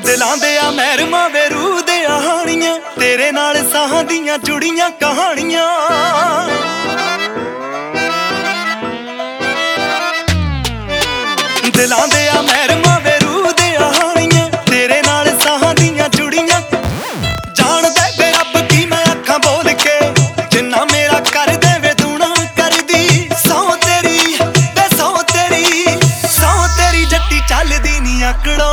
ਦਿਲਾਂ ਦੇ ਆ ਮਹਿਰਮਾ ਵੇ ਰੂਹ ਦੇ ਆਹਾਣੀਆਂ, ਤੇਰੇ ਨਾਲ ਸਾਹਾਂ ਦੀਆਂ ਜੁੜੀਆਂ ਕਹਾਣੀਆਂ। ਦਿਲਾਂ ਦੇ ਆ ਮਹਿਰਮਾ ਵੇ ਰੂਹ ਦੇ ਆਹਾਣੀਆਂ, ਤੇਰੇ ਨਾਲ ਸਾਹਾਂ ਦੀਆਂ ਜੁੜੀਆਂ। ਜਾਣਦਾ ਵੇ ਰੱਬ ਕੀ ਮੈਂ ਅੱਖਾਂ ਬੋਲ ਕੇ, ਜਿੰਨਾ ਮੇਰਾ ਕਰ ਦੇਵੇ ਦੂਣਾ ਕਰਦੀ। ਸੌ ਤੇਰੀ ਤੇ ਸੌ ਤੇਰੀ ਸੌ ਤੇਰੀ ਜੱਟੀ ਚੱਲਦੀ ਨੀ ਆਕੜਾਂ।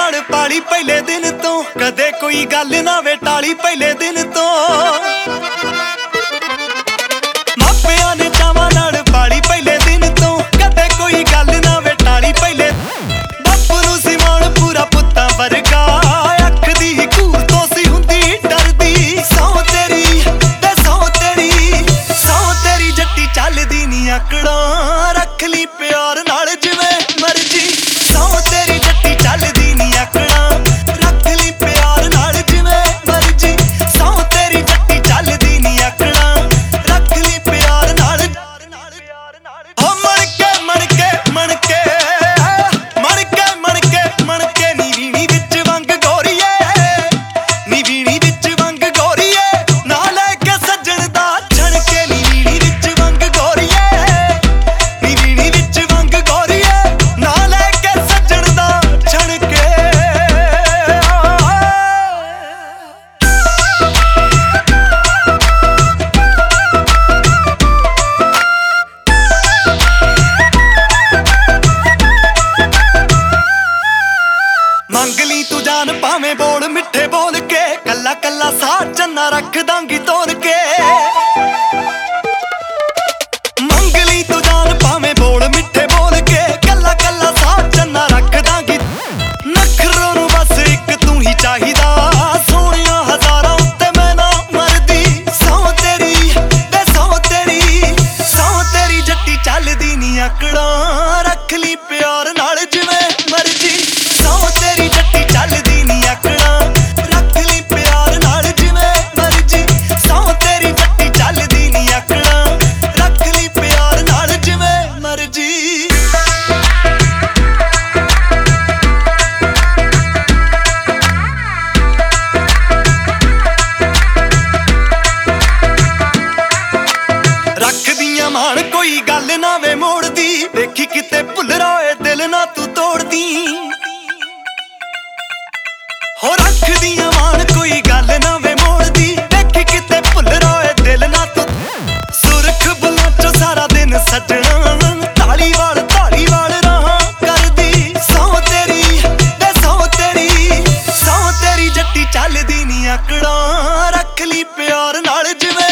ਨਾਲ ਪਾਲੀ ਪਹਿਲੇ ਦਿਨ ਤੋਂ। ਕਦੇ ਕੋਈ ਗੱਲ ਨਾ ਵੇ ਟਾਲੀ ਪਹਿਲੇ ਦਿਨ ਤੋਂ। ਮਾਪਿਆਂ ਨੇ ਚਾਵਾਂ ਨਾਲ ਪਾਲੀ ਪਹਿਲੇ ਦਿਨ ਤੋਂ। ਕਦੇ ਕੋਈ ਗੱਲ ਨਾ ਵੇ ਟਾਲੀ ਪਹਿਲੇ ਬਾਪੂ ਨੂੰ ਸੀ ਪੂਰਾ ਪੁੱਤਾਂ ਵਰਗਾ। ਅੱਖ ਦੀ ਘੂਰ ਤੋਂ ਸੀ ਹੁੰਦੀ, ਡਰਦੀ। ਸੌ ਤੇਰੀ, ਤੇ ਸੌ ਤੇਰੀ ਸੌ ਤੇਰੀ ਜੱਟੀ ਚੱਲਦੀ ਨੀ ਆਕੜਾਂ ਰੱਖ ਲਈ ਪਿਆਰ ਨਾਲ ਜਿਵੇਂ ਮਰਜ਼ੀ। ਸੌ ਤੇਰੀ ਜਾਨ ਬੋਲ, ਮਿੱਠੇ ਬੋਲ ਕੇ ਕੱਲਾ ਕੱਲਾ ਸਾਹ ਚੰਨਾ ਰੱਖ ਦਾਂਗੀ ਤੋੜ ਕੇ। ਮੰਗ ਲਈ ਤੂੰ ਜਾਨ, ਭਾਵੇਂ ਬੋਲ, ਮਿੱਠੇ ਬੋਲ ਕੇ ਕੱਲਾ ਕੱਲਾ ਸਾਹ ਚੰਨਾ ਰੱਖ ਦਾਂਗੀ। ਨਖਰੋਂ ਨੂੰ ਬਸ ਇੱਕ ਤੂੰ ਹੀ ਚਾਹੀਦਾ। ਸੋਹਣਿਆ ਹਜ਼ਾਰਾਂ ਉੱਤੇ ਮੈਂ ਨਾ ਮਰਦੀ। ਸੌ ਤੇਰੀ ਤੇ ਸੌ ਤੇਰੀ ਸੌ ਤੇਰੀ ਜੱਟੀ ਚੱਲਦੀ ਨੀ ਆਕੜਾਂ ਰੱਖ ਲਈ ਪਿਆਰ ਨਾਲ ਜਿਵੇਂ ਗੱਲ ਨਾ ਵੇ ਮੋੜਦੀ। ਵੇਖੀ ਕਿਤੇ ਭੁੱਲ ਰੋਏ ਦਿਲ ਨਾ ਤੂੰ ਤੋੜਦੀ। ਹੋ ਰੱਖਦੀਆਂ ਮਾਨ ਕੋਈ ਗੱਲ ਨਾ ਵੇ ਮੋੜਦੀ। ਵੇਖੀ ਕਿਤੇ ਭੁੱਲ ਰੋਏ ਦਿਲ ਨਾ ਤੂੰ ਸੁਰਖ ਬੁਲਾ ਚੋ ਸਾਰਾ ਦਿਨ ਸੱਜਣਾ। ਢਾਲੀਵਾਲ ਢਾਲੀਵਾਲ ਸੌ ਤੇਰੀ ਸੌ ਤੇਰੀ ਸੌ ਤੇਰੀ ਜੱਟੀ ਚੱਲਦੀ ਨਹੀਂ ਆਕੜਾ ਰੱਖ ਲਈ ਪਿਆਰ ਨਾਲ ਜਿਵੇਂ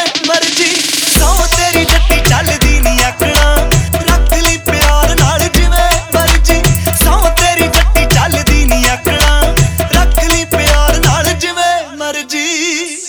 see